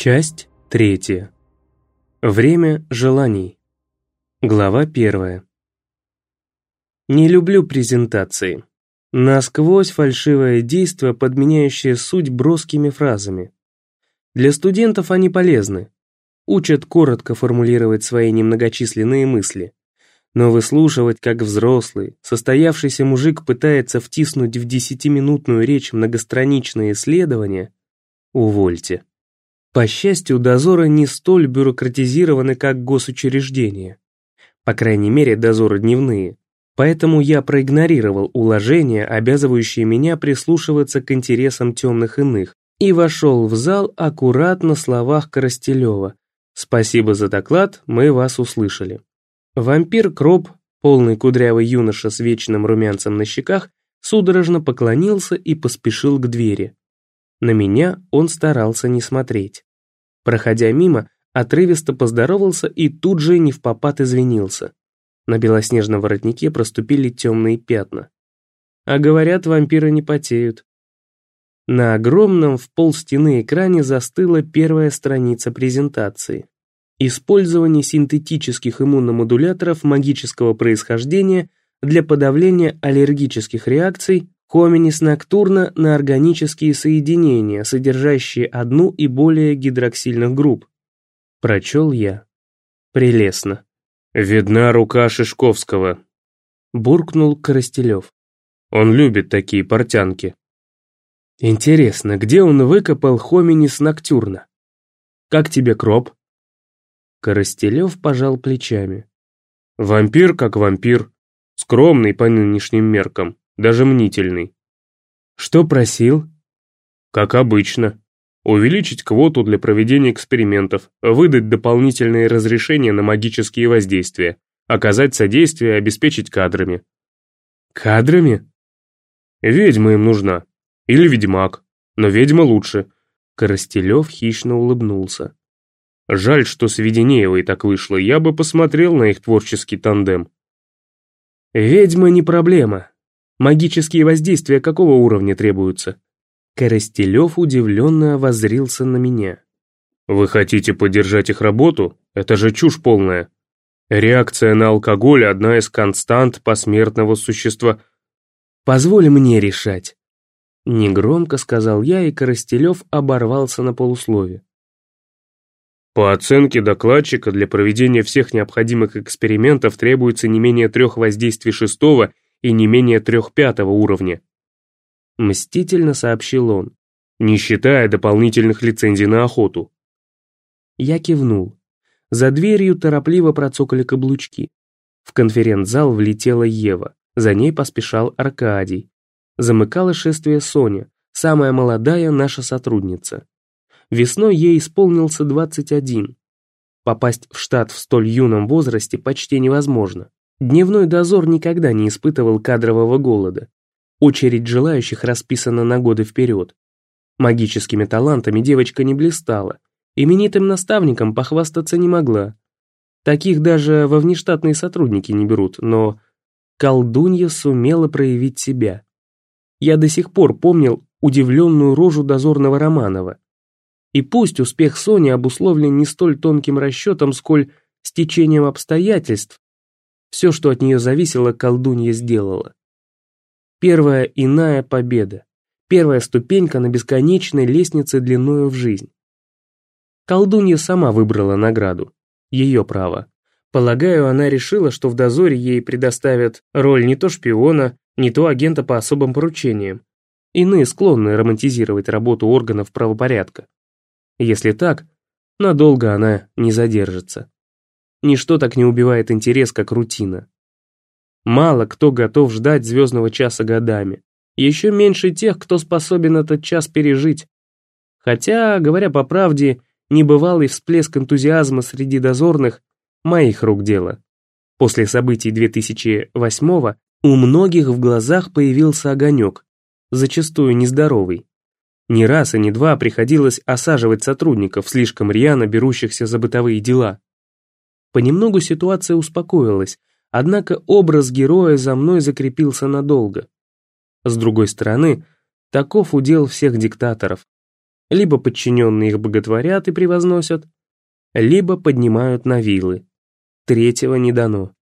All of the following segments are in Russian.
Часть третья. Время желаний. Глава первая. Не люблю презентации. Насквозь фальшивое действие, подменяющее суть броскими фразами. Для студентов они полезны. Учат коротко формулировать свои немногочисленные мысли. Но выслушивать, как взрослый, состоявшийся мужик пытается втиснуть в десятиминутную речь многостраничные исследования, увольте. По счастью, дозоры не столь бюрократизированы, как госучреждения. По крайней мере, дозоры дневные. Поэтому я проигнорировал уложения, обязывающие меня прислушиваться к интересам темных иных, и вошел в зал аккуратно словах Коростелева. «Спасибо за доклад, мы вас услышали». Вампир Кроп, полный кудрявый юноша с вечным румянцем на щеках, судорожно поклонился и поспешил к двери. На меня он старался не смотреть. Проходя мимо, отрывисто поздоровался и тут же не в попад извинился. На белоснежном воротнике проступили темные пятна. А говорят, вампиры не потеют. На огромном в пол стены экране застыла первая страница презентации. Использование синтетических иммуномодуляторов магического происхождения для подавления аллергических реакций Хоминис ноктурна на органические соединения, содержащие одну и более гидроксильных групп. Прочел я. Прелестно. «Видна рука Шишковского», — буркнул Коростелев. «Он любит такие портянки». «Интересно, где он выкопал Хоминис ноктюрна? Как тебе кроп?» Коростелев пожал плечами. «Вампир как вампир, скромный по нынешним меркам, даже мнительный. Что просил? Как обычно. Увеличить квоту для проведения экспериментов, выдать дополнительные разрешения на магические воздействия, оказать содействие, обеспечить кадрами. Кадрами? Ведьма им нужна. Или ведьмак. Но ведьма лучше. Коростелев хищно улыбнулся. Жаль, что с Веденеевой так вышло, я бы посмотрел на их творческий тандем. Ведьма не проблема, Магические воздействия какого уровня требуются?» Коростелев удивленно воззрился на меня. «Вы хотите поддержать их работу? Это же чушь полная. Реакция на алкоголь – одна из констант посмертного существа». «Позволь мне решать», – негромко сказал я, и Коростелев оборвался на полуслове. По оценке докладчика, для проведения всех необходимых экспериментов требуется не менее трех воздействий шестого – и не менее трехпятого уровня. Мстительно сообщил он, не считая дополнительных лицензий на охоту. Я кивнул. За дверью торопливо процокали каблучки. В конференц-зал влетела Ева, за ней поспешал Аркадий. Замыкала шествие Соня, самая молодая наша сотрудница. Весной ей исполнился 21. Попасть в штат в столь юном возрасте почти невозможно. Дневной дозор никогда не испытывал кадрового голода. Очередь желающих расписана на годы вперед. Магическими талантами девочка не блистала, именитым наставником похвастаться не могла. Таких даже во внештатные сотрудники не берут, но колдунья сумела проявить себя. Я до сих пор помнил удивленную рожу дозорного Романова. И пусть успех Сони обусловлен не столь тонким расчетом, сколь стечением обстоятельств, все, что от нее зависело, колдунья сделала. Первая иная победа. Первая ступенька на бесконечной лестнице длиною в жизнь. Колдунья сама выбрала награду. Ее право. Полагаю, она решила, что в дозоре ей предоставят роль не то шпиона, не то агента по особым поручениям. Иные склонны романтизировать работу органов правопорядка. Если так, надолго она не задержится. Ничто так не убивает интерес, как рутина. Мало кто готов ждать звездного часа годами. Еще меньше тех, кто способен этот час пережить. Хотя, говоря по правде, небывалый всплеск энтузиазма среди дозорных – моих рук дело. После событий 2008-го у многих в глазах появился огонек, зачастую нездоровый. Не раз и не два приходилось осаживать сотрудников, слишком рьяно берущихся за бытовые дела. Понемногу ситуация успокоилась, однако образ героя за мной закрепился надолго. С другой стороны, таков удел всех диктаторов. Либо подчиненные их боготворят и превозносят, либо поднимают на вилы. Третьего не дано.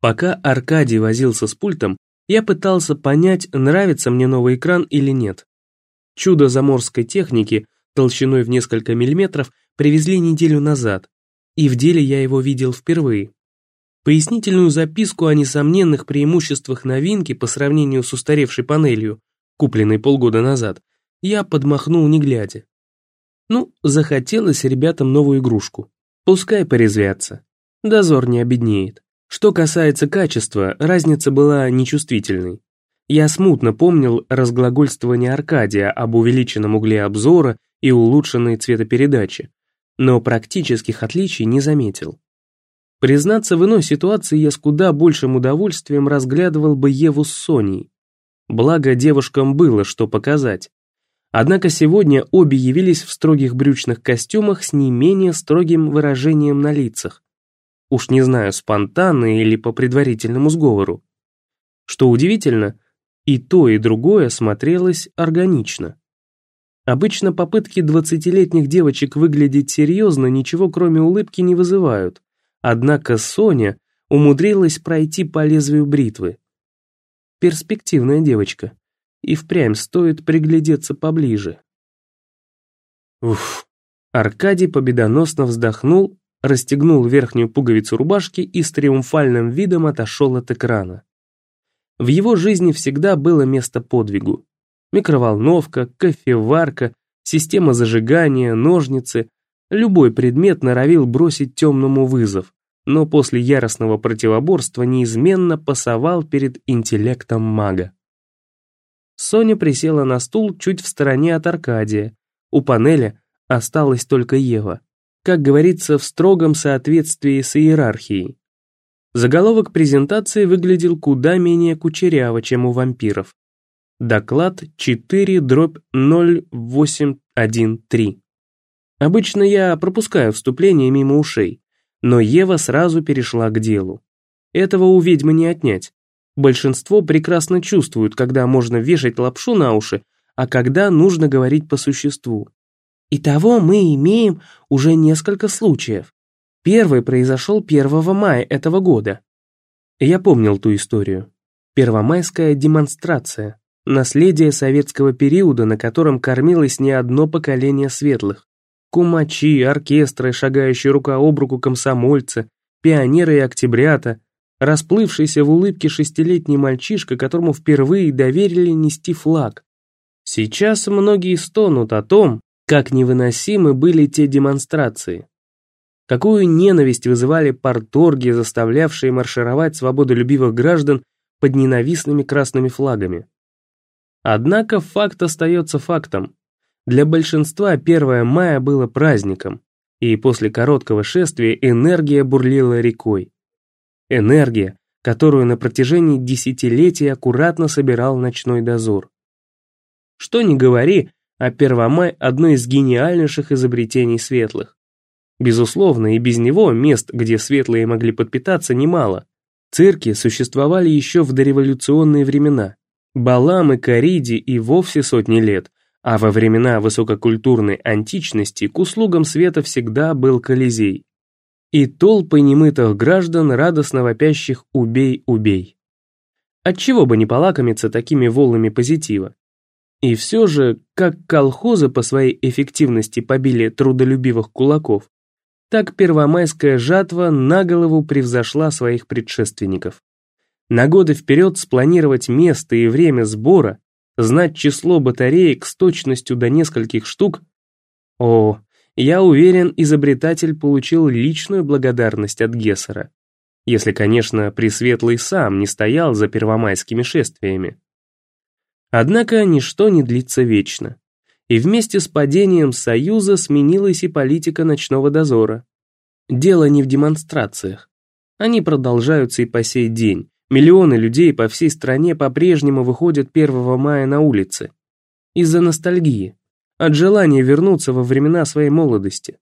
Пока Аркадий возился с пультом, я пытался понять, нравится мне новый экран или нет. Чудо заморской техники, толщиной в несколько миллиметров, привезли неделю назад, и в деле я его видел впервые. Пояснительную записку о несомненных преимуществах новинки по сравнению с устаревшей панелью, купленной полгода назад, я подмахнул не глядя. Ну, захотелось ребятам новую игрушку. Пускай порезвятся. Дозор не обеднеет. Что касается качества, разница была нечувствительной. Я смутно помнил разглагольствование Аркадия об увеличенном угле обзора и улучшенной цветопередаче, но практических отличий не заметил. Признаться, в иной ситуации я с куда большим удовольствием разглядывал бы Еву с Соней. Благо, девушкам было что показать. Однако сегодня обе явились в строгих брючных костюмах с не менее строгим выражением на лицах. Уж не знаю, спонтанно или по предварительному сговору. Что удивительно, и то, и другое смотрелось органично. Обычно попытки двадцатилетних девочек выглядеть серьезно ничего кроме улыбки не вызывают, однако Соня умудрилась пройти по лезвию бритвы. Перспективная девочка и впрямь стоит приглядеться поближе. Уф. Аркадий победоносно вздохнул, расстегнул верхнюю пуговицу рубашки и с триумфальным видом отошел от экрана. В его жизни всегда было место подвигу. Микроволновка, кофеварка, система зажигания, ножницы. Любой предмет норовил бросить темному вызов, но после яростного противоборства неизменно пасовал перед интеллектом мага. Соня присела на стул чуть в стороне от Аркадия. У панели осталась только Ева. Как говорится, в строгом соответствии с иерархией. Заголовок презентации выглядел куда менее кучеряво, чем у вампиров. Доклад 4 дробь 0813. Обычно я пропускаю вступление мимо ушей, но Ева сразу перешла к делу. Этого у ведьмы не отнять. Большинство прекрасно чувствуют, когда можно вешать лапшу на уши, а когда нужно говорить по существу. Итого мы имеем уже несколько случаев. Первый произошел 1 мая этого года. Я помнил ту историю. Первомайская демонстрация. Наследие советского периода, на котором кормилось не одно поколение светлых. Кумачи, оркестры, шагающие рука об руку комсомольцы, пионеры и октябрята, расплывшийся в улыбке шестилетний мальчишка, которому впервые доверили нести флаг. Сейчас многие стонут о том, как невыносимы были те демонстрации. Какую ненависть вызывали порторги, заставлявшие маршировать свободолюбивых граждан под ненавистными красными флагами. Однако факт остается фактом. Для большинства 1 мая было праздником, и после короткого шествия энергия бурлила рекой. Энергия, которую на протяжении десятилетий аккуратно собирал ночной дозор. Что ни говори, а Первомай – одно из гениальнейших изобретений светлых. Безусловно, и без него мест, где светлые могли подпитаться, немало. Цирки существовали еще в дореволюционные времена. Балам и Кариди и вовсе сотни лет, а во времена высококультурной античности к услугам света всегда был Колизей и толпы немытых граждан, радостно вопящих «убей, убей». Отчего бы не полакомиться такими волнами позитива? И все же, как колхозы по своей эффективности побили трудолюбивых кулаков, так первомайская жатва на голову превзошла своих предшественников. На годы вперед спланировать место и время сбора, знать число батареек с точностью до нескольких штук – о, я уверен, изобретатель получил личную благодарность от Гессера. Если, конечно, Пресветлый сам не стоял за первомайскими шествиями. Однако ничто не длится вечно. И вместе с падением Союза сменилась и политика ночного дозора. Дело не в демонстрациях. Они продолжаются и по сей день. Миллионы людей по всей стране по-прежнему выходят 1 мая на улицы. Из-за ностальгии от желания вернуться во времена своей молодости.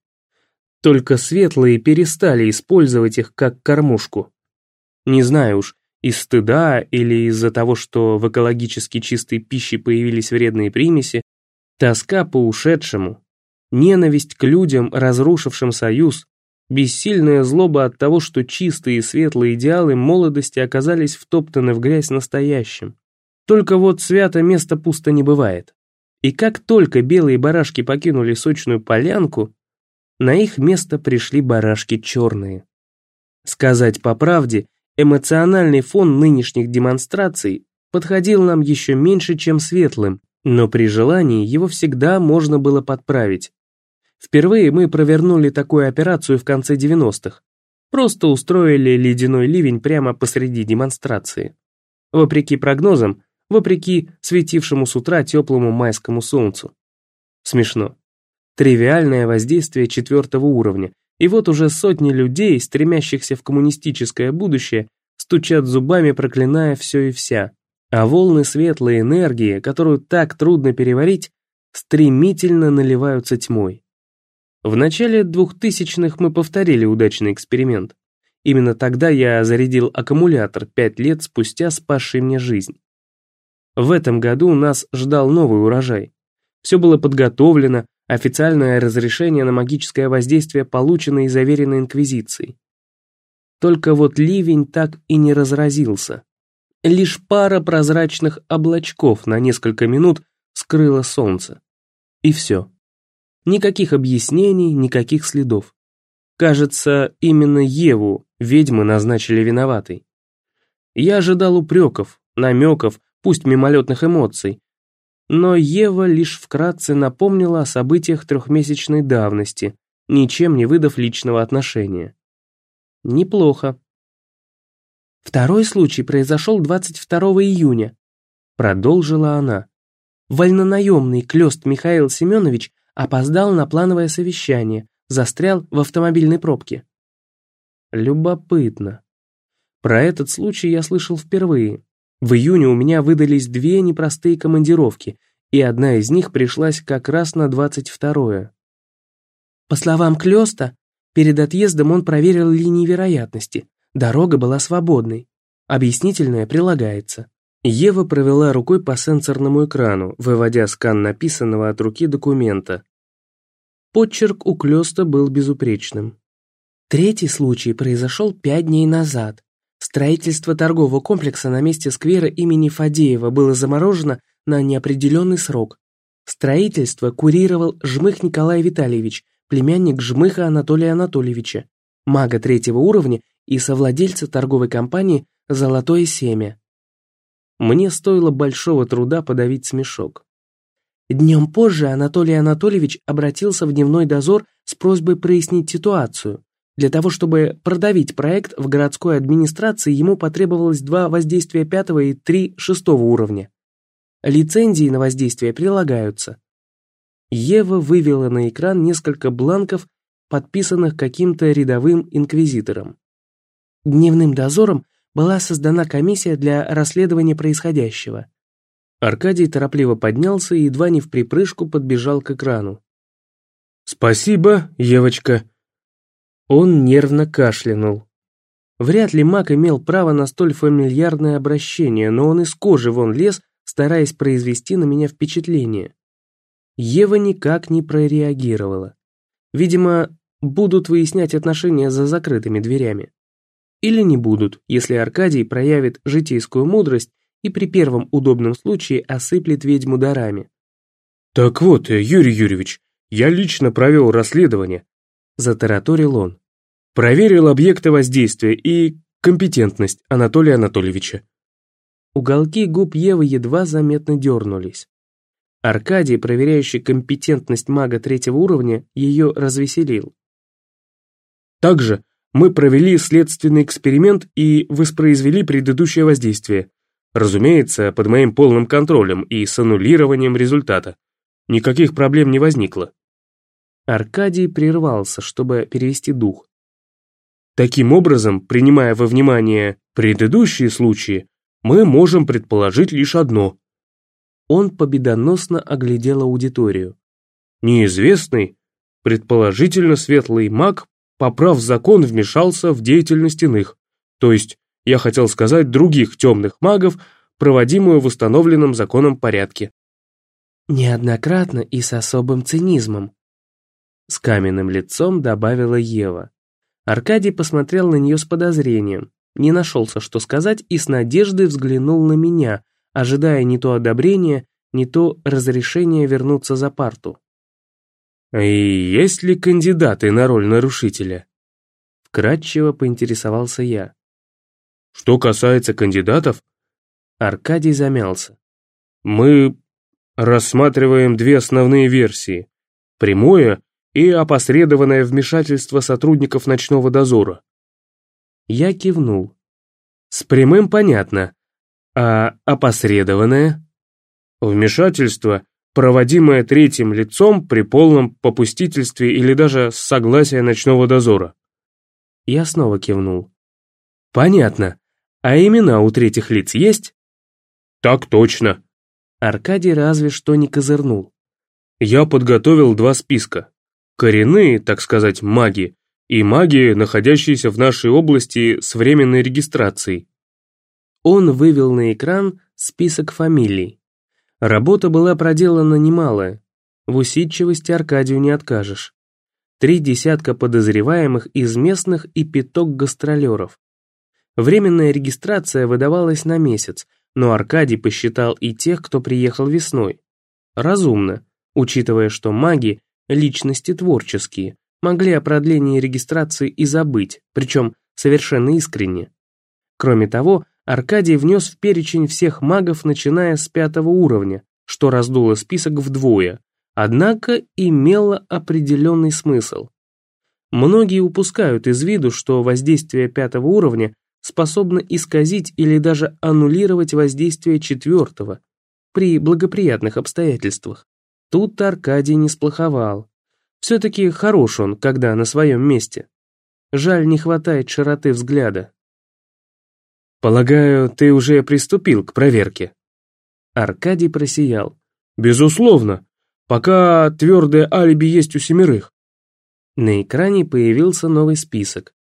Только светлые перестали использовать их как кормушку. Не знаю уж, из стыда или из-за того, что в экологически чистой пище появились вредные примеси, Тоска по ушедшему, ненависть к людям, разрушившим союз, бессильная злоба от того, что чистые и светлые идеалы молодости оказались втоптаны в грязь настоящим. Только вот свято место пусто не бывает. И как только белые барашки покинули сочную полянку, на их место пришли барашки черные. Сказать по правде, эмоциональный фон нынешних демонстраций подходил нам еще меньше, чем светлым, но при желании его всегда можно было подправить. Впервые мы провернули такую операцию в конце 90-х. Просто устроили ледяной ливень прямо посреди демонстрации. Вопреки прогнозам, вопреки светившему с утра теплому майскому солнцу. Смешно. Тривиальное воздействие четвертого уровня, и вот уже сотни людей, стремящихся в коммунистическое будущее, стучат зубами, проклиная все и вся. А волны светлой энергии, которую так трудно переварить, стремительно наливаются тьмой. В начале двухтысячных мы повторили удачный эксперимент. Именно тогда я зарядил аккумулятор пять лет спустя, спасший мне жизнь. В этом году нас ждал новый урожай. Все было подготовлено, официальное разрешение на магическое воздействие получено и заверено Инквизицией. Только вот ливень так и не разразился. Лишь пара прозрачных облачков на несколько минут скрыла солнце. И все. Никаких объяснений, никаких следов. Кажется, именно Еву ведьмы назначили виноватой. Я ожидал упреков, намеков, пусть мимолетных эмоций. Но Ева лишь вкратце напомнила о событиях трехмесячной давности, ничем не выдав личного отношения. Неплохо. Второй случай произошел 22 июня, продолжила она. Вольнонаемный Клёст Михаил Семенович опоздал на плановое совещание, застрял в автомобильной пробке. Любопытно. Про этот случай я слышал впервые. В июне у меня выдались две непростые командировки, и одна из них пришлась как раз на 22-е. По словам Клёста, перед отъездом он проверил линии вероятности. Дорога была свободной. Объяснительное прилагается. Ева провела рукой по сенсорному экрану, выводя скан написанного от руки документа. Подчерк у Клёста был безупречным. Третий случай произошел пять дней назад. Строительство торгового комплекса на месте сквера имени Фадеева было заморожено на неопределенный срок. Строительство курировал Жмых Николай Витальевич, племянник Жмыха Анатолия Анатольевича, мага третьего уровня и совладельца торговой компании «Золотое семя». Мне стоило большого труда подавить смешок. Днем позже Анатолий Анатольевич обратился в дневной дозор с просьбой прояснить ситуацию. Для того, чтобы продавить проект в городской администрации, ему потребовалось два воздействия пятого и три шестого уровня. Лицензии на воздействие прилагаются. Ева вывела на экран несколько бланков, подписанных каким-то рядовым инквизитором. Дневным дозором была создана комиссия для расследования происходящего. Аркадий торопливо поднялся и едва не в припрыжку подбежал к экрану. «Спасибо, Евочка», он нервно кашлянул. Вряд ли маг имел право на столь фамильярное обращение, но он из кожи вон лез, стараясь произвести на меня впечатление. Ева никак не прореагировала. Видимо, будут выяснять отношения за закрытыми дверями. Или не будут, если Аркадий проявит житейскую мудрость и при первом удобном случае осыплет ведьму дарами. «Так вот, Юрий Юрьевич, я лично провел расследование», – затараторил он. Проверил объекты воздействия и компетентность Анатолия Анатольевича. Уголки губ Евы едва заметно дернулись. Аркадий, проверяющий компетентность мага третьего уровня, ее развеселил. Также мы провели следственный эксперимент и воспроизвели предыдущее воздействие. Разумеется, под моим полным контролем и с аннулированием результата. Никаких проблем не возникло. Аркадий прервался, чтобы перевести дух. Таким образом, принимая во внимание предыдущие случаи, мы можем предположить лишь одно. Он победоносно оглядел аудиторию. Неизвестный, предположительно светлый маг, поправ закон, вмешался в деятельность иных, то есть, я хотел сказать, других темных магов, проводимую в установленном законом порядке. Неоднократно и с особым цинизмом. С каменным лицом добавила Ева. Аркадий посмотрел на нее с подозрением, не нашелся, что сказать, и с надеждой взглянул на меня, ожидая не то одобрения, не то разрешения вернуться за парту. «И есть ли кандидаты на роль нарушителя?» Вкратчиво поинтересовался я. «Что касается кандидатов...» Аркадий замялся. «Мы рассматриваем две основные версии. Прямое и опосредованное вмешательство сотрудников ночного дозора. Я кивнул. С прямым понятно. А опосредованное? Вмешательство, проводимое третьим лицом при полном попустительстве или даже с согласия ночного дозора. Я снова кивнул. Понятно. А имена у третьих лиц есть? Так точно. Аркадий разве что не козырнул. Я подготовил два списка коренные, так сказать, маги, и маги, находящиеся в нашей области с временной регистрацией. Он вывел на экран список фамилий. Работа была проделана немалая. В усидчивости Аркадию не откажешь. Три десятка подозреваемых из местных и пяток гастролеров. Временная регистрация выдавалась на месяц, но Аркадий посчитал и тех, кто приехал весной. Разумно, учитывая, что маги личности творческие, могли о продлении регистрации и забыть, причем совершенно искренне. Кроме того, Аркадий внес в перечень всех магов, начиная с пятого уровня, что раздуло список вдвое, однако имело определенный смысл. Многие упускают из виду, что воздействие пятого уровня способно исказить или даже аннулировать воздействие четвертого при благоприятных обстоятельствах. Тут Аркадий не сплоховал. Все-таки хорош он, когда на своем месте. Жаль, не хватает широты взгляда. «Полагаю, ты уже приступил к проверке?» Аркадий просиял. «Безусловно. Пока твердое алиби есть у семерых». На экране появился новый список.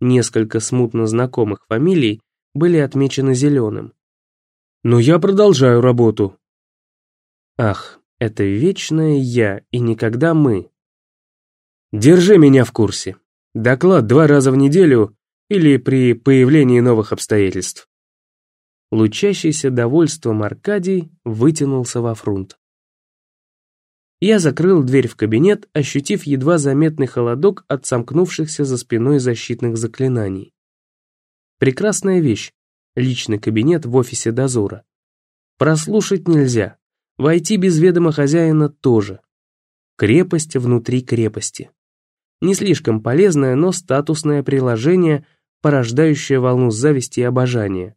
Несколько смутно знакомых фамилий были отмечены зеленым. «Но я продолжаю работу». Ах, это вечное «я» и никогда «мы». Держи меня в курсе. Доклад два раза в неделю или при появлении новых обстоятельств. Лучащийся довольством Аркадий вытянулся во фрунт. Я закрыл дверь в кабинет, ощутив едва заметный холодок от сомкнувшихся за спиной защитных заклинаний. Прекрасная вещь, личный кабинет в офисе дозора. Прослушать нельзя, Войти без ведома хозяина тоже. Крепость внутри крепости. Не слишком полезное, но статусное приложение, порождающее волну зависти и обожания,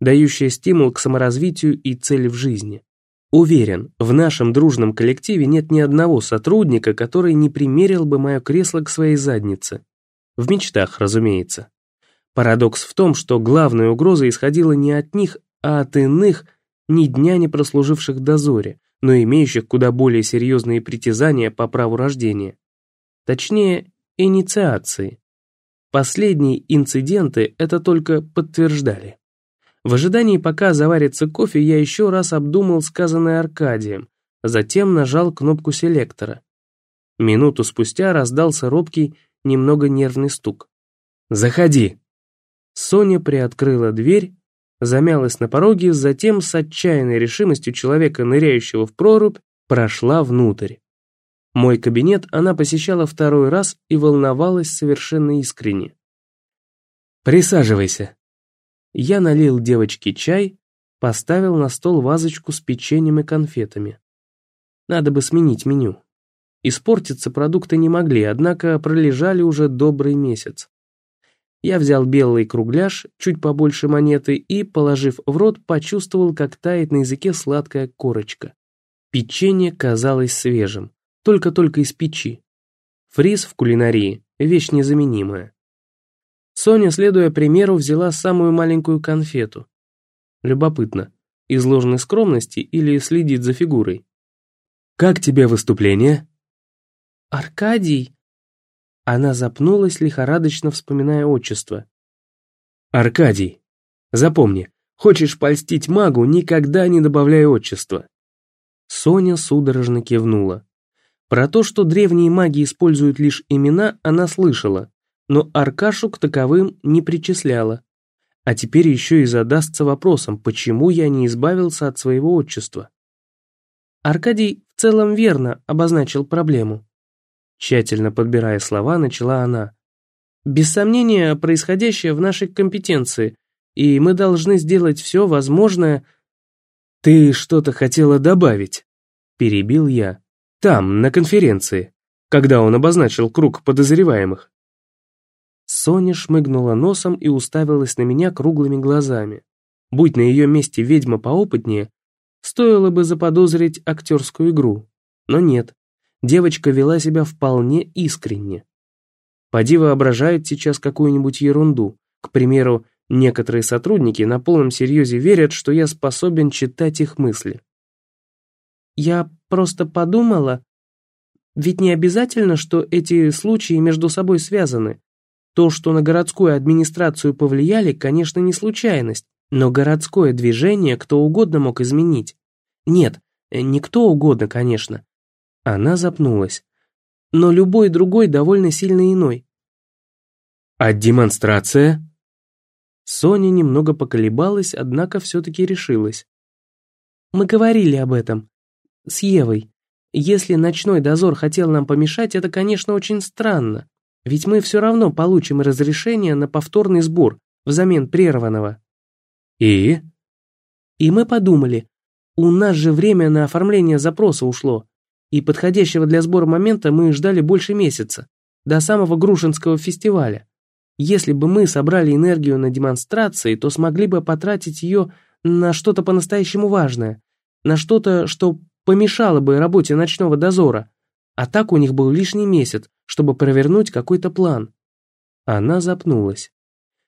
дающее стимул к саморазвитию и цели в жизни. Уверен, в нашем дружном коллективе нет ни одного сотрудника, который не примерил бы мое кресло к своей заднице. В мечтах, разумеется. Парадокс в том, что главная угроза исходила не от них, а от иных – ни дня не прослуживших в дозоре, но имеющих куда более серьезные притязания по праву рождения. Точнее, инициации. Последние инциденты это только подтверждали. В ожидании, пока заварится кофе, я еще раз обдумал сказанное Аркадием, затем нажал кнопку селектора. Минуту спустя раздался робкий, немного нервный стук. «Заходи!» Соня приоткрыла дверь, замялась на пороге, затем с отчаянной решимостью человека, ныряющего в прорубь, прошла внутрь. Мой кабинет она посещала второй раз и волновалась совершенно искренне. «Присаживайся». Я налил девочке чай, поставил на стол вазочку с печеньем и конфетами. Надо бы сменить меню. Испортиться продукты не могли, однако пролежали уже добрый месяц. Я взял белый кругляш, чуть побольше монеты, и, положив в рот, почувствовал, как тает на языке сладкая корочка. Печенье казалось свежим, только-только из печи. Фриз в кулинарии – вещь незаменимая. Соня, следуя примеру, взяла самую маленькую конфету. Любопытно, из ложной скромности или следит за фигурой? «Как тебе выступление?» «Аркадий!» Она запнулась, лихорадочно вспоминая отчество. «Аркадий, запомни, хочешь польстить магу, никогда не добавляй отчества». Соня судорожно кивнула. Про то, что древние маги используют лишь имена, она слышала, но Аркашу к таковым не причисляла. А теперь еще и задастся вопросом, почему я не избавился от своего отчества. Аркадий в целом верно обозначил проблему. Тщательно подбирая слова, начала она. Без сомнения, происходящее в нашей компетенции, и мы должны сделать все возможное... Ты что-то хотела добавить? Перебил я. Там, на конференции, когда он обозначил круг подозреваемых. Соня шмыгнула носом и уставилась на меня круглыми глазами. Будь на ее месте ведьма поопытнее, стоило бы заподозрить актерскую игру. Но нет, девочка вела себя вполне искренне. Поди воображает сейчас какую-нибудь ерунду. К примеру, некоторые сотрудники на полном серьезе верят, что я способен читать их мысли. Я просто подумала, ведь не обязательно, что эти случаи между собой связаны. То, что на городскую администрацию повлияли, конечно, не случайность, но городское движение кто угодно мог изменить. Нет, не кто угодно, конечно. Она запнулась. Но любой другой довольно сильно иной. А демонстрация? Соня немного поколебалась, однако все-таки решилась. Мы говорили об этом с Евой. Если ночной дозор хотел нам помешать, это, конечно, очень странно. Ведь мы все равно получим разрешение на повторный сбор взамен прерванного. И? И мы подумали, у нас же время на оформление запроса ушло, и подходящего для сбора момента мы ждали больше месяца, до самого Грушинского фестиваля. Если бы мы собрали энергию на демонстрации, то смогли бы потратить ее на что-то по-настоящему важное, на что-то, что помешало бы работе ночного дозора, а так у них был лишний месяц, чтобы провернуть какой-то план. Она запнулась.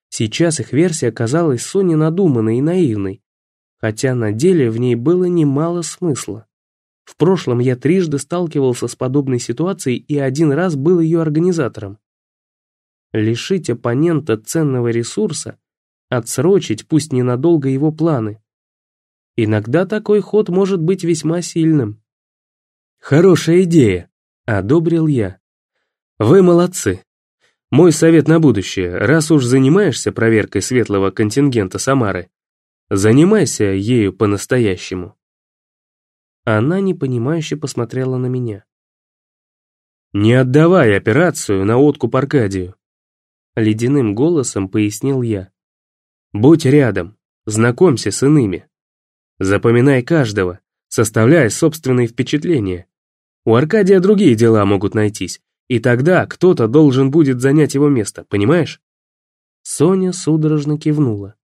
Сейчас их версия казалась Соне надуманной и наивной, хотя на деле в ней было немало смысла. В прошлом я трижды сталкивался с подобной ситуацией и один раз был ее организатором. Лишить оппонента ценного ресурса, отсрочить пусть ненадолго его планы, Иногда такой ход может быть весьма сильным. «Хорошая идея», — одобрил я. «Вы молодцы. Мой совет на будущее, раз уж занимаешься проверкой светлого контингента Самары, занимайся ею по-настоящему». Она непонимающе посмотрела на меня. «Не отдавай операцию на откуп Аркадию», — ледяным голосом пояснил я. «Будь рядом, знакомься с иными». Запоминай каждого, составляй собственные впечатления. У Аркадия другие дела могут найтись, и тогда кто-то должен будет занять его место, понимаешь? Соня судорожно кивнула.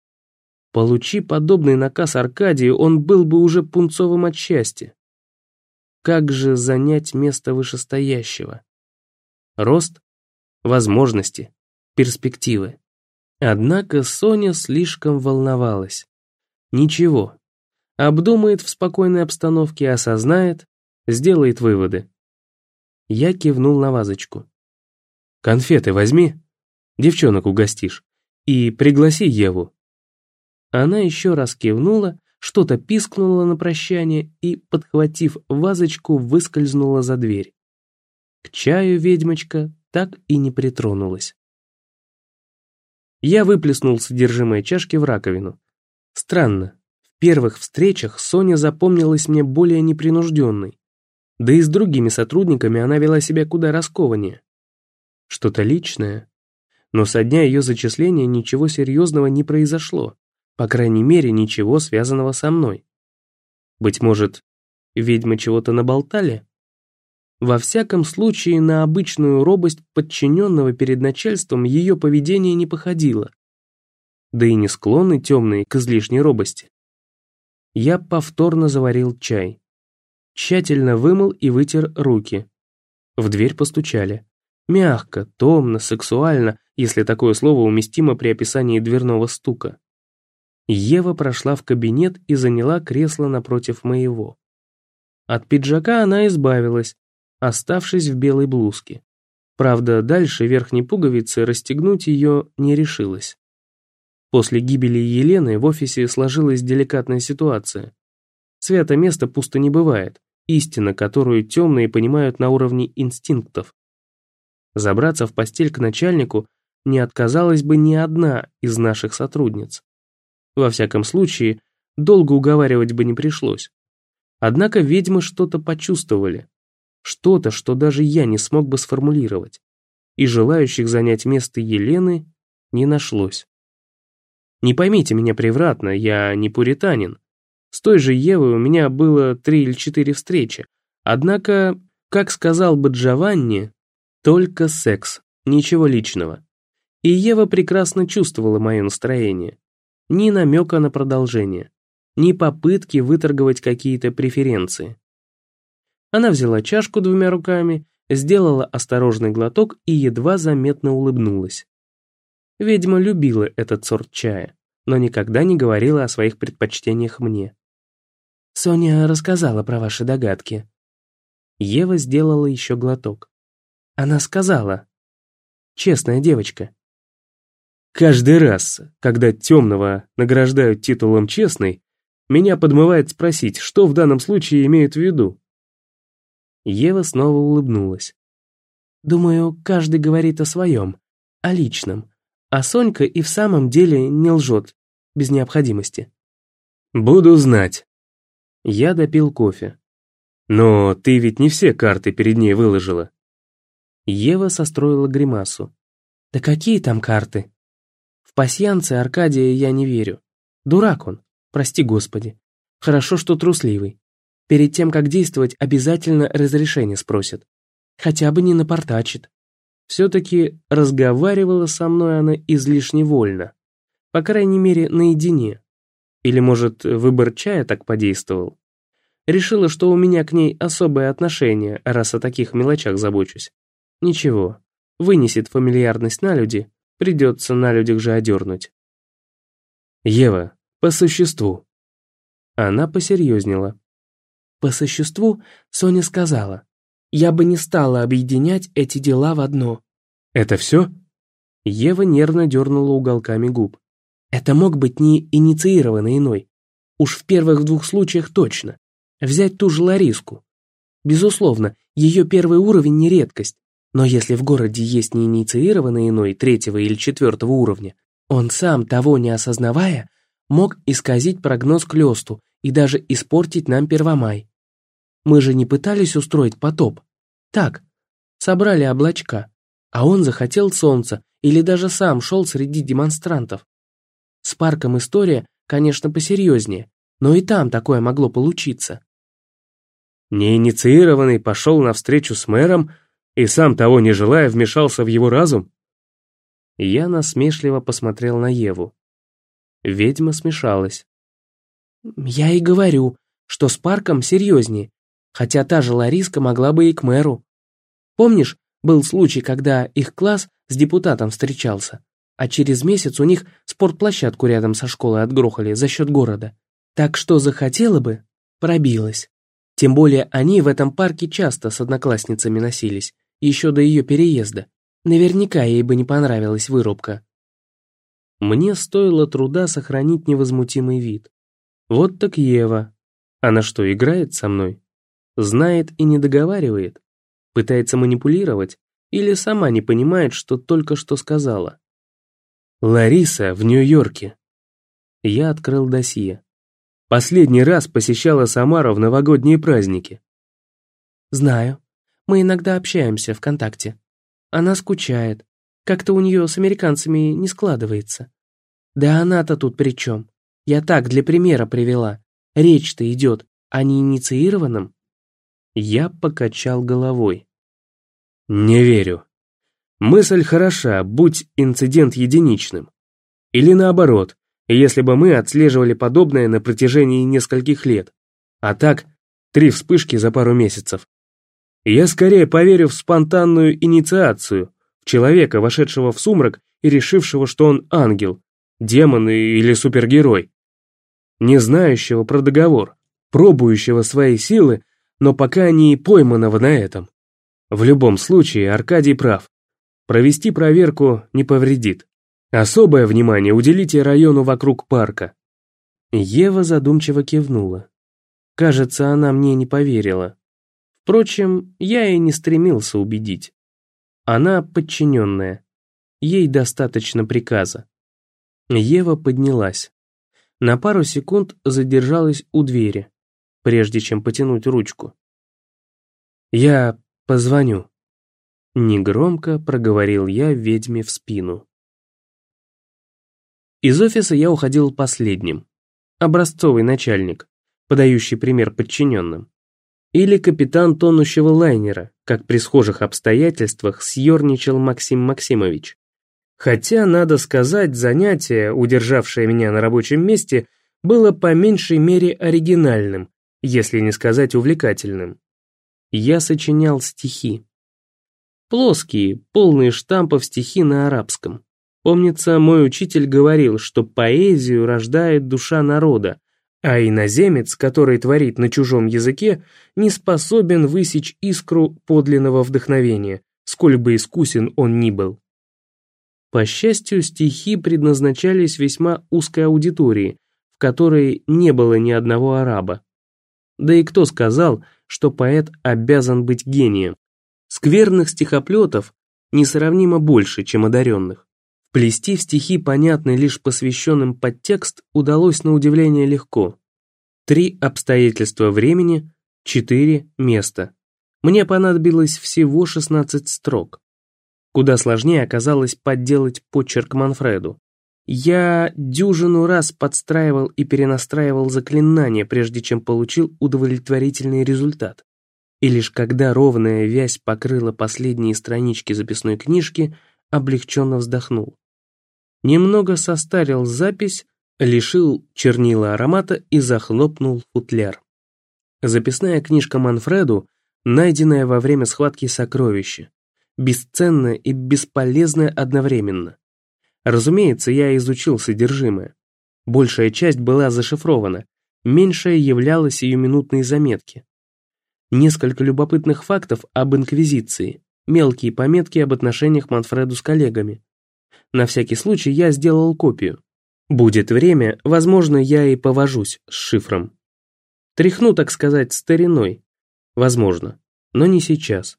Получи подобный наказ Аркадию, он был бы уже пунцовым от счастья. Как же занять место вышестоящего? Рост, возможности, перспективы. Однако Соня слишком волновалась. Ничего, Обдумает в спокойной обстановке, осознает, сделает выводы. Я кивнул на вазочку. «Конфеты возьми, девчонок угостишь, и пригласи Еву». Она еще раз кивнула, что-то пискнула на прощание и, подхватив вазочку, выскользнула за дверь. К чаю ведьмочка так и не притронулась. Я выплеснул содержимое чашки в раковину. Странно, первых встречах Соня запомнилась мне более непринужденной. Да и с другими сотрудниками она вела себя куда раскованнее. Что-то личное. Но со дня ее зачисления ничего серьезного не произошло. По крайней мере, ничего связанного со мной. Быть может, ведьмы чего-то наболтали? Во всяком случае, на обычную робость подчиненного перед начальством ее поведение не походило. Да и не склонны темные к излишней робости. Я повторно заварил чай. Тщательно вымыл и вытер руки. В дверь постучали. Мягко, томно, сексуально, если такое слово уместимо при описании дверного стука. Ева прошла в кабинет и заняла кресло напротив моего. От пиджака она избавилась, оставшись в белой блузке. Правда, дальше верхней пуговицы расстегнуть ее не решилась. После гибели Елены в офисе сложилась деликатная ситуация. Свято место пусто не бывает, истина, которую темные понимают на уровне инстинктов. Забраться в постель к начальнику не отказалась бы ни одна из наших сотрудниц. Во всяком случае, долго уговаривать бы не пришлось. Однако ведьмы что-то почувствовали. Что-то, что даже я не смог бы сформулировать. И желающих занять место Елены не нашлось. Не поймите меня превратно, я не пуританин. С той же Евой у меня было три или четыре встречи. Однако, как сказал бы Джованни, только секс, ничего личного. И Ева прекрасно чувствовала мое настроение. Ни намека на продолжение, ни попытки выторговать какие-то преференции. Она взяла чашку двумя руками, сделала осторожный глоток и едва заметно улыбнулась. Ведьма любила этот сорт чая, но никогда не говорила о своих предпочтениях мне. Соня рассказала про ваши догадки. Ева сделала еще глоток. Она сказала. Честная девочка. Каждый раз, когда темного награждают титулом «честный», меня подмывает спросить, что в данном случае имеют в виду. Ева снова улыбнулась. Думаю, каждый говорит о своем, о личном, а Сонька и в самом деле не лжет, без необходимости. Буду знать. Я допил кофе. Но ты ведь не все карты перед ней выложила. Ева состроила гримасу. Да какие там карты? В пасьянце Аркадия я не верю. Дурак он, прости господи. Хорошо, что трусливый. Перед тем, как действовать, обязательно разрешение спросит. Хотя бы не напортачит. Все-таки разговаривала со мной она излишне вольно. По крайней мере, наедине. Или, может, выбор чая так подействовал? Решила, что у меня к ней особое отношение, раз о таких мелочах забочусь. Ничего, вынесет фамильярность на люди, придется на людях же одернуть. Ева, по существу. Она посерьезнела. По существу Соня сказала, я бы не стала объединять эти дела в одно. Это все? Ева нервно дернула уголками губ. Это мог быть не инициированный иной. Уж в первых двух случаях точно. Взять ту же Лариску. Безусловно, ее первый уровень не редкость, но если в городе есть неинициированный иной третьего или четвертого уровня, он сам, того не осознавая, мог исказить прогноз к Лёсту и даже испортить нам Первомай. Мы же не пытались устроить потоп. Так, собрали облачка, а он захотел солнца или даже сам шел среди демонстрантов. С парком история, конечно, посерьезнее, но и там такое могло получиться. Неинициированный пошел навстречу с мэром и сам того не желая вмешался в его разум? Я насмешливо посмотрел на Еву. Ведьма смешалась. «Я и говорю, что с парком серьезнее, хотя та же Лариска могла бы и к мэру. Помнишь, был случай, когда их класс с депутатом встречался? А через месяц у них спортплощадку рядом со школой отгрохали за счет города. Так что захотела бы, пробилась. Тем более они в этом парке часто с одноклассницами носились, еще до ее переезда. Наверняка ей бы не понравилась вырубка. Мне стоило труда сохранить невозмутимый вид. Вот так Ева. Она что, играет со мной? Знает и не договаривает? Пытается манипулировать? Или сама не понимает, что только что сказала? Лариса в Нью-Йорке. Я открыл досье. Последний раз посещала Самару в новогодние праздники. Знаю. Мы иногда общаемся ВКонтакте. Она скучает. Как-то у нее с американцами не складывается. Да она-то тут при чем? Я так для примера привела. Речь-то идет о неинициированном. Я покачал головой. Не верю. Мысль хороша, будь инцидент единичным. Или наоборот, если бы мы отслеживали подобное на протяжении нескольких лет. А так, три вспышки за пару месяцев. Я скорее поверю в спонтанную инициацию, в человека, вошедшего в сумрак и решившего, что он ангел, демон или супергерой. Не знающего про договор, пробующего свои силы, но пока не пойманного на этом. В любом случае, Аркадий прав. Провести проверку не повредит. Особое внимание уделите району вокруг парка. Ева задумчиво кивнула. Кажется, она мне не поверила. Впрочем, я и не стремился убедить. Она подчиненная. Ей достаточно приказа. Ева поднялась. На пару секунд задержалась у двери, прежде чем потянуть ручку. «Я позвоню», — негромко проговорил я ведьме в спину. Из офиса я уходил последним. Образцовый начальник, подающий пример подчиненным. Или капитан тонущего лайнера, как при схожих обстоятельствах съерничал Максим Максимович. Хотя, надо сказать, занятие, удержавшее меня на рабочем месте, было по меньшей мере оригинальным, если не сказать увлекательным. Я сочинял стихи. Плоские, полные штампов стихи на арабском. Помнится, мой учитель говорил, что поэзию рождает душа народа, а иноземец, который творит на чужом языке, не способен высечь искру подлинного вдохновения, сколь бы искусен он ни был. По счастью, стихи предназначались весьма узкой аудитории, в которой не было ни одного араба. Да и кто сказал, что поэт обязан быть гением? Скверных стихоплетов несравнимо больше, чем одаренных. Плести в стихи, понятный лишь посвященным подтекст, удалось на удивление легко. Три обстоятельства времени, четыре места. Мне понадобилось всего 16 строк. Куда сложнее оказалось подделать почерк Манфреду. Я дюжину раз подстраивал и перенастраивал заклинания, прежде чем получил удовлетворительный результат. И лишь когда ровная вязь покрыла последние странички записной книжки, облегченно вздохнул. Немного состарил запись, лишил чернила аромата и захлопнул футляр. Записная книжка Манфреду, найденная во время схватки сокровища, бесценная и бесполезная одновременно. Разумеется, я изучил содержимое. Большая часть была зашифрована, меньшая являлась ее минутные заметки. Несколько любопытных фактов об Инквизиции, мелкие пометки об отношениях Манфреду с коллегами. На всякий случай я сделал копию. Будет время, возможно, я и повожусь с шифром. Тряхну, так сказать, стариной. Возможно, но не сейчас.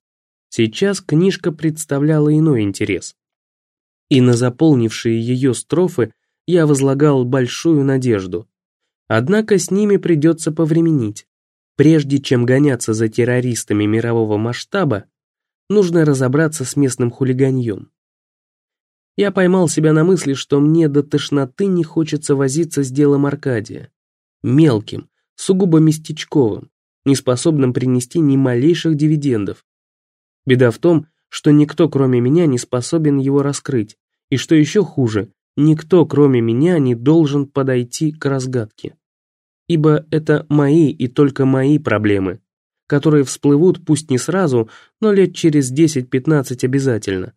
Сейчас книжка представляла иной интерес. И на заполнившие ее строфы я возлагал большую надежду. Однако с ними придется повременить. Прежде чем гоняться за террористами мирового масштаба, нужно разобраться с местным хулиганьем. Я поймал себя на мысли, что мне до тошноты не хочется возиться с делом Аркадия. Мелким, сугубо местечковым, неспособным принести ни малейших дивидендов. Беда в том, что никто, кроме меня, не способен его раскрыть, и что еще хуже, никто, кроме меня, не должен подойти к разгадке. Ибо это мои и только мои проблемы, которые всплывут пусть не сразу, но лет через 10-15 обязательно.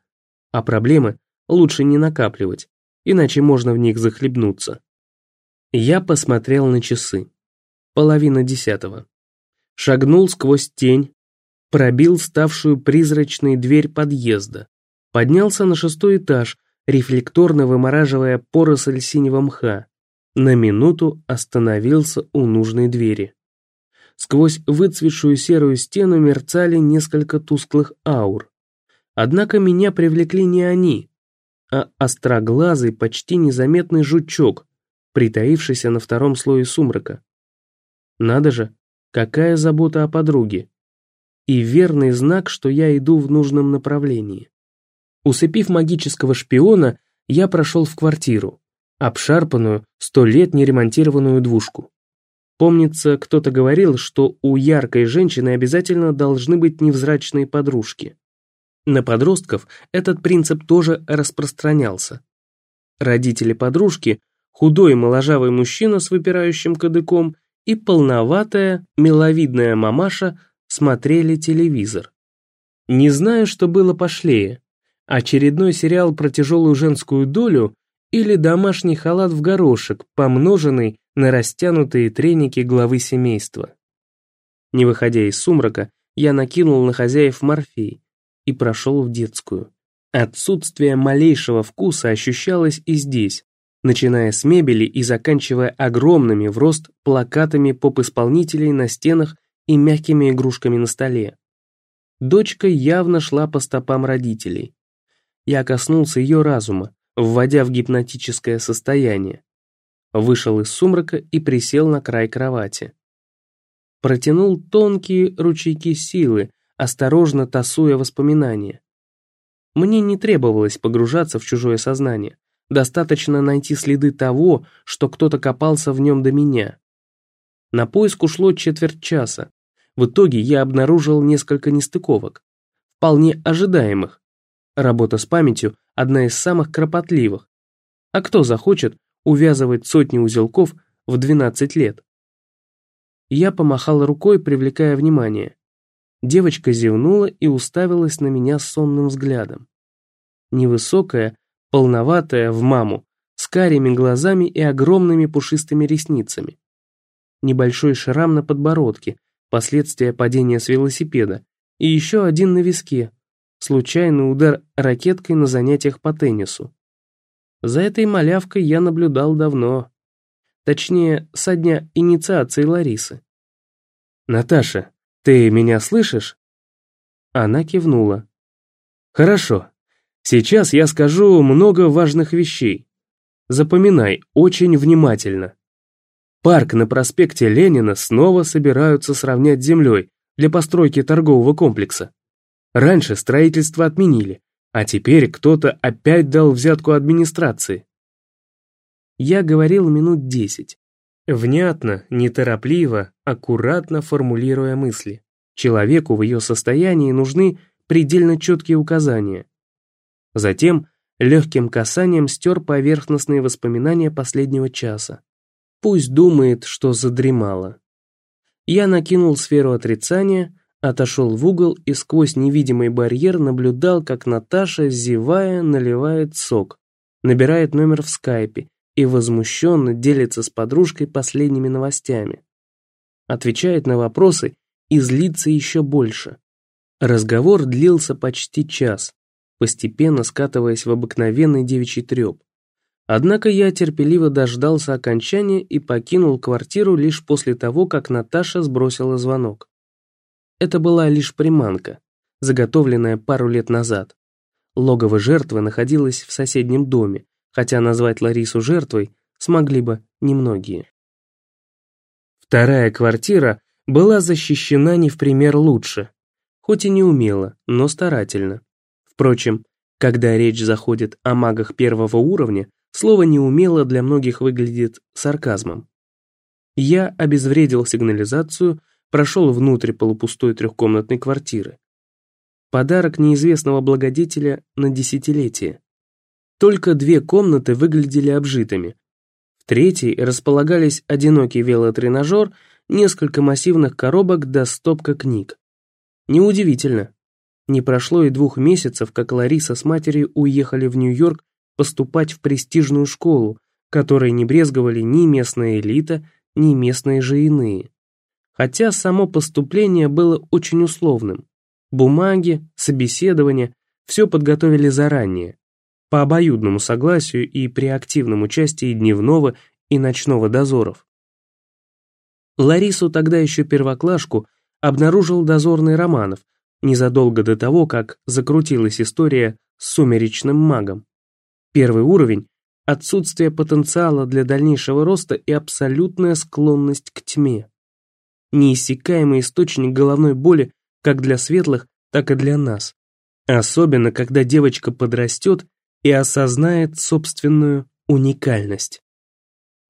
А проблемы лучше не накапливать, иначе можно в них захлебнуться. Я посмотрел на часы. Половина десятого. Шагнул сквозь тень, пробил ставшую призрачной дверь подъезда, поднялся на шестой этаж, рефлекторно вымораживая поросль синего мха, на минуту остановился у нужной двери. Сквозь выцветшую серую стену мерцали несколько тусклых аур. Однако меня привлекли не они, а остроглазый, почти незаметный жучок, притаившийся на втором слое сумрака. Надо же, какая забота о подруге. И верный знак, что я иду в нужном направлении. Усыпив магического шпиона, я прошел в квартиру, обшарпанную, сто лет не ремонтированную двушку. Помнится, кто-то говорил, что у яркой женщины обязательно должны быть невзрачные подружки. На подростков этот принцип тоже распространялся. Родители подружки, худой моложавый мужчина с выпирающим кадыком и полноватая, миловидная мамаша смотрели телевизор. Не знаю, что было пошлее, очередной сериал про тяжелую женскую долю или домашний халат в горошек, помноженный на растянутые треники главы семейства. Не выходя из сумрака, я накинул на хозяев морфей, и прошел в детскую. Отсутствие малейшего вкуса ощущалось и здесь, начиная с мебели и заканчивая огромными в рост плакатами поп-исполнителей на стенах и мягкими игрушками на столе. Дочка явно шла по стопам родителей. Я коснулся ее разума, вводя в гипнотическое состояние. Вышел из сумрака и присел на край кровати. Протянул тонкие ручейки силы, осторожно тасуя воспоминания. Мне не требовалось погружаться в чужое сознание. Достаточно найти следы того, что кто-то копался в нем до меня. На поиск ушло четверть часа. В итоге я обнаружил несколько нестыковок. Вполне ожидаемых. Работа с памятью – одна из самых кропотливых. А кто захочет увязывать сотни узелков в 12 лет? Я помахал рукой, привлекая внимание. Девочка зевнула и уставилась на меня сонным взглядом. Невысокая, полноватая, в маму, с карими глазами и огромными пушистыми ресницами небольшой шрам на подбородке, последствия падения с велосипеда, и еще один на виске, случайный удар ракеткой на занятиях по теннису. За этой малявкой я наблюдал давно. Точнее, со дня инициации Ларисы. «Наташа, ты меня слышишь?» Она кивнула. «Хорошо. Сейчас я скажу много важных вещей. Запоминай очень внимательно. Парк на проспекте Ленина снова собираются сравнять с землей для постройки торгового комплекса. Раньше строительство отменили, а теперь кто-то опять дал взятку администрации. Я говорил минут десять. Внятно, неторопливо, аккуратно формулируя мысли. Человеку в ее состоянии нужны предельно четкие указания. Затем легким касанием стер поверхностные воспоминания последнего часа. Пусть думает, что задремала. Я накинул сферу отрицания, отошел в угол и сквозь невидимый барьер наблюдал, как Наташа, зевая, наливает сок, набирает номер в скайпе и возмущенно делится с подружкой последними новостями. Отвечает на вопросы и злится еще больше. Разговор длился почти час, постепенно скатываясь в обыкновенный девичий треп. Однако я терпеливо дождался окончания и покинул квартиру лишь после того, как Наташа сбросила звонок. Это была лишь приманка, заготовленная пару лет назад. Логово жертвы находилось в соседнем доме, хотя назвать Ларису жертвой смогли бы немногие. Вторая квартира была защищена не в пример лучше, хоть и не умело, но старательно. Впрочем, когда речь заходит о магах первого уровня, Слово «неумело» для многих выглядит сарказмом. Я обезвредил сигнализацию, прошел внутрь полупустой трехкомнатной квартиры. Подарок неизвестного благодетеля на десятилетие. Только две комнаты выглядели обжитыми. В третьей располагались одинокий велотренажер, несколько массивных коробок да стопка книг. Неудивительно. Не прошло и двух месяцев, как Лариса с матерью уехали в Нью-Йорк поступать в престижную школу, которой не брезговали ни местная элита, ни местные же иные. Хотя само поступление было очень условным. Бумаги, собеседования – все подготовили заранее, по обоюдному согласию и при активном участии дневного и ночного дозоров. Ларису, тогда еще первоклашку, обнаружил дозорный Романов, незадолго до того, как закрутилась история с сумеречным магом. Первый уровень – отсутствие потенциала для дальнейшего роста и абсолютная склонность к тьме. Неиссякаемый источник головной боли как для светлых, так и для нас. Особенно, когда девочка подрастет и осознает собственную уникальность.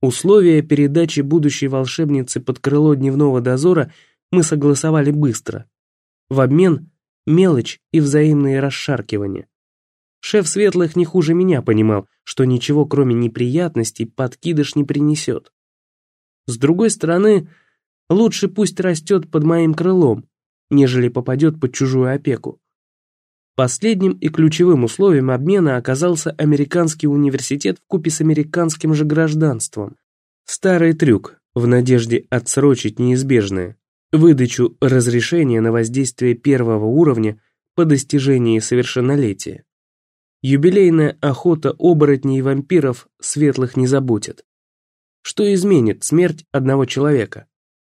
Условия передачи будущей волшебницы под крыло дневного дозора мы согласовали быстро. В обмен – мелочь и взаимные расшаркивания. Шеф Светлых не хуже меня понимал, что ничего кроме неприятностей подкидыш не принесет. С другой стороны, лучше пусть растет под моим крылом, нежели попадет под чужую опеку. Последним и ключевым условием обмена оказался американский университет в купе с американским же гражданством. Старый трюк, в надежде отсрочить неизбежное, выдачу разрешения на воздействие первого уровня по достижении совершеннолетия. Юбилейная охота оборотней и вампиров светлых не заботит. Что изменит смерть одного человека?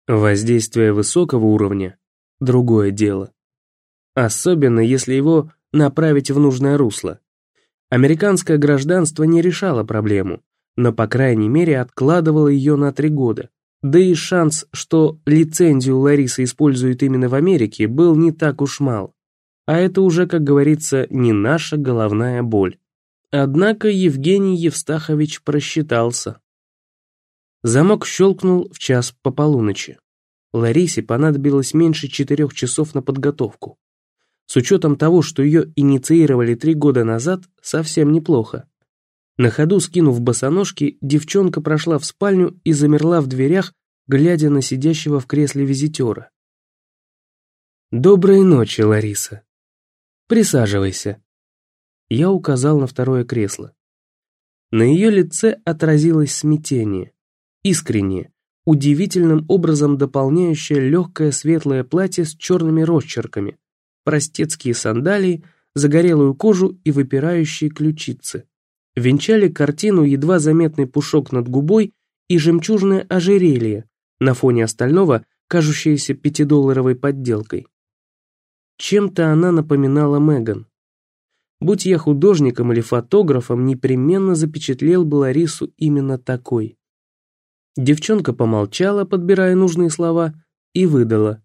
Воздействие высокого уровня – другое дело. особенно если его направить в нужное русло. Американское гражданство не решало проблему, но по крайней мере откладывало ее на три года. Да и шанс, что лицензию Лариса использует именно в Америке, был не так уж мал. А это уже, как говорится, не наша головная боль. Однако Евгений Евстахович просчитался. Замок щелкнул в час по полуночи. Ларисе понадобилось меньше четырех часов на подготовку. С учетом того, что ее инициировали три года назад, совсем неплохо. На ходу скинув босоножки, девчонка прошла в спальню и замерла в дверях, глядя на сидящего в кресле визитера. «Доброй ночи, Лариса. Присаживайся». Я указал на второе кресло. На ее лице отразилось смятение искреннее, удивительным образом дополняющее легкое светлое платье с черными росчерками, простецкие сандалии, загорелую кожу и выпирающие ключицы. Венчали картину едва заметный пушок над губой и жемчужное ожерелье, на фоне остального кажущееся пятидолларовой подделкой. Чем-то она напоминала Меган. Будь я художником или фотографом, непременно запечатлел бы Ларису именно такой. Девчонка помолчала, подбирая нужные слова, и выдала.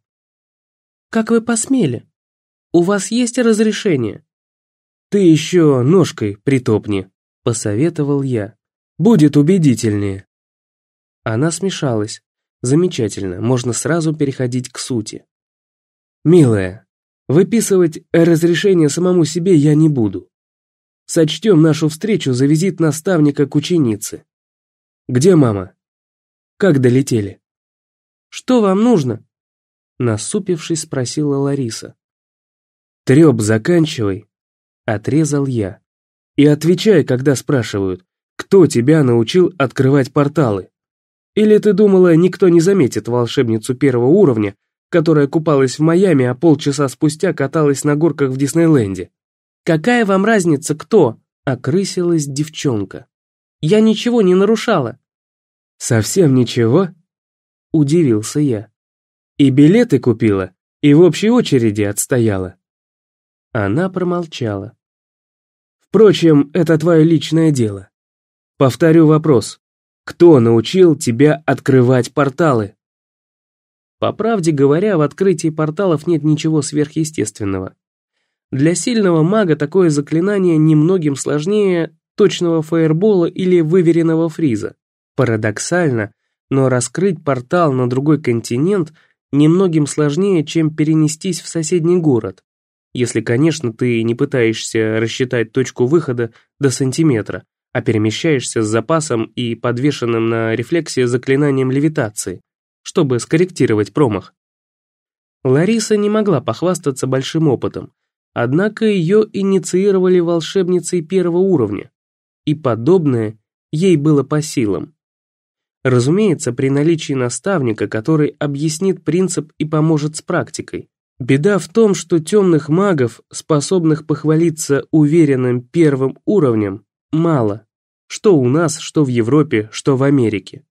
«Как вы посмели? У вас есть разрешение?» «Ты еще ножкой притопни», — посоветовал я. «Будет убедительнее». Она смешалась. Замечательно, можно сразу переходить к сути. «Милая, выписывать разрешение самому себе я не буду. Сочтем нашу встречу за визит наставника к ученице. Где мама?» Как долетели?» «Что вам нужно?» Насупившись, спросила Лариса. «Треп заканчивай», — отрезал я. «И отвечай, когда спрашивают, кто тебя научил открывать порталы? Или ты думала, никто не заметит волшебницу первого уровня, которая купалась в Майами, а полчаса спустя каталась на горках в Диснейленде?» «Какая вам разница, кто?» — окрысилась девчонка. «Я ничего не нарушала». «Совсем ничего?» – удивился я. «И билеты купила, и в общей очереди отстояла». Она промолчала. «Впрочем, это твое личное дело. Повторю вопрос. Кто научил тебя открывать порталы?» По правде говоря, в открытии порталов нет ничего сверхъестественного. Для сильного мага такое заклинание немногим сложнее точного фаербола или выверенного фриза. Парадоксально, но раскрыть портал на другой континент немногим сложнее, чем перенестись в соседний город. Если, конечно, ты не пытаешься рассчитать точку выхода до сантиметра, а перемещаешься с запасом и подвешенным на рефлексе заклинанием левитации, чтобы скорректировать промах. Лариса не могла похвастаться большим опытом, однако ее инициировали волшебницей первого уровня, и подобное ей было по силам. Разумеется, при наличии наставника, который объяснит принцип и поможет с практикой. Беда в том, что темных магов, способных похвалиться уверенным первым уровнем, мало. Что у нас, что в Европе, что в Америке.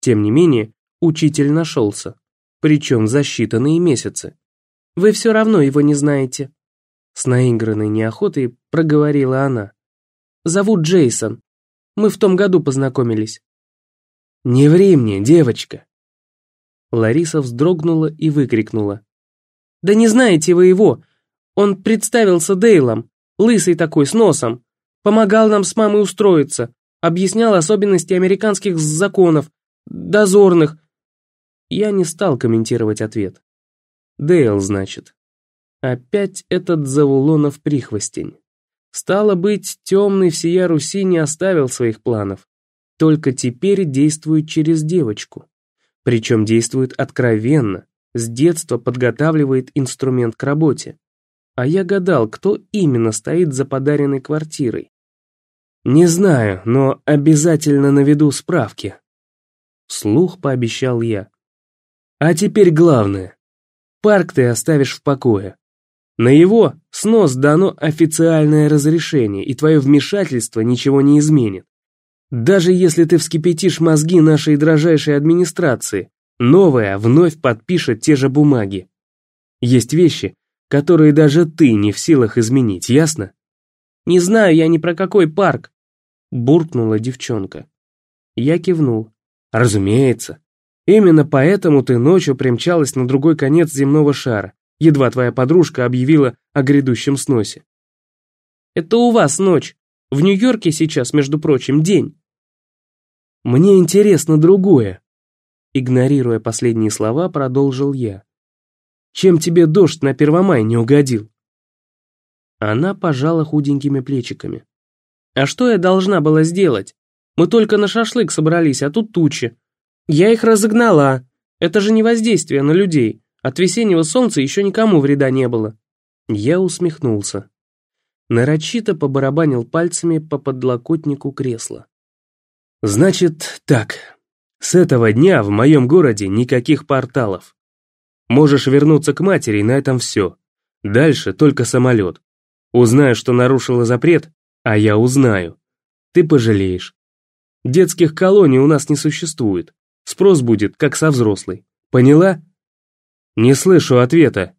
Тем не менее, учитель нашелся. Причем за считанные месяцы. Вы все равно его не знаете. С наигранной неохотой проговорила она. Зовут Джейсон. Мы в том году познакомились. «Не ври мне, девочка!» Лариса вздрогнула и выкрикнула. «Да не знаете вы его! Он представился Дейлом, лысый такой, с носом. Помогал нам с мамой устроиться, объяснял особенности американских законов, дозорных». Я не стал комментировать ответ. Дейл, значит. Опять этот Завулонов прихвостень. Стало быть, темный всея Руси не оставил своих планов только теперь действует через девочку. Причем действует откровенно, с детства подготавливает инструмент к работе. А я гадал, кто именно стоит за подаренной квартирой. Не знаю, но обязательно наведу справки. Слух пообещал я. А теперь главное. Парк ты оставишь в покое. На его снос дано официальное разрешение, и твое вмешательство ничего не изменит. Даже если ты вскипятишь мозги нашей дрожайшей администрации, новая вновь подпишет те же бумаги. Есть вещи, которые даже ты не в силах изменить, ясно? Не знаю я ни про какой парк, буркнула девчонка. Я кивнул. Разумеется. Именно поэтому ты ночью примчалась на другой конец земного шара, едва твоя подружка объявила о грядущем сносе. Это у вас ночь. В Нью-Йорке сейчас, между прочим, день. Мне интересно другое. Игнорируя последние слова, продолжил я. Чем тебе дождь на Первомай не угодил? Она пожала худенькими плечиками. А что я должна была сделать? Мы только на шашлык собрались, а тут тучи. Я их разогнала. Это же не воздействие на людей. От весеннего солнца еще никому вреда не было. Я усмехнулся. Нарочито побарабанил пальцами по подлокотнику кресла. Значит, так. С этого дня в моем городе никаких порталов. Можешь вернуться к матери, на этом все. Дальше только самолет. Узнаю, что нарушила запрет, а я узнаю. Ты пожалеешь. Детских колоний у нас не существует. Спрос будет, как со взрослой. Поняла? Не слышу ответа.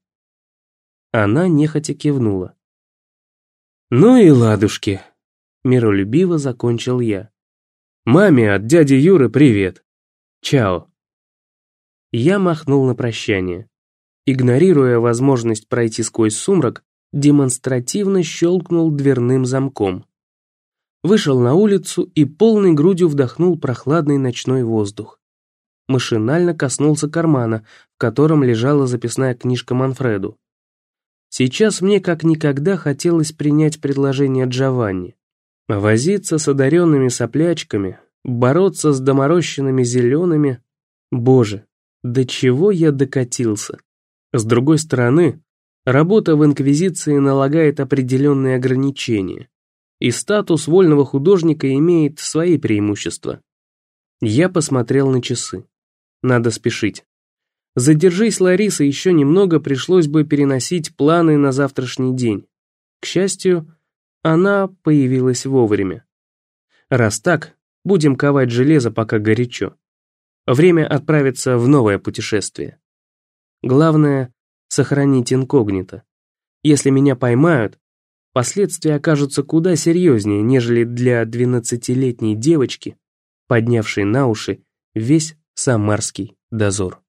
Она нехотя кивнула. Ну и ладушки. Миролюбиво закончил я. Маме от дяди Юры привет. Чао. Я махнул на прощание. Игнорируя возможность пройти сквозь сумрак, демонстративно щелкнул дверным замком. Вышел на улицу и полной грудью вдохнул прохладный ночной воздух. Машинально коснулся кармана, в котором лежала записная книжка Манфреду. Сейчас мне как никогда хотелось принять предложение Джованни. Возиться с одаренными соплячками, бороться с доморощенными зелеными. Боже, до чего я докатился? С другой стороны, работа в Инквизиции налагает определенные ограничения, и статус вольного художника имеет свои преимущества. Я посмотрел на часы. Надо спешить. Задержись, Лариса, еще немного пришлось бы переносить планы на завтрашний день. К счастью, она появилась вовремя. Раз так, будем ковать железо, пока горячо. Время отправиться в новое путешествие. Главное — сохранить инкогнито. Если меня поймают, последствия окажутся куда серьезнее, нежели для двенадцатилетней девочки, поднявшей на уши весь самарский дозор.